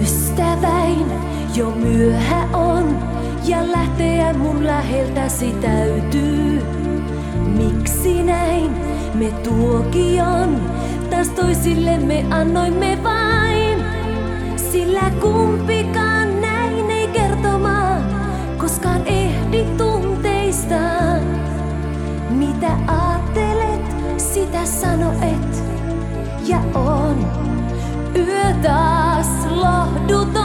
Ystäväin, jo myöhä on ja lähteä mun läheltäsi täytyy. Miksi näin me tuokion taas toisillemme annoimme vain? Sillä kumpikaan näin ei kertomaan, koskaan ehdi tunteistaan. Mitä ajattelet, sitä sano et. Ja on yö taas lohduton.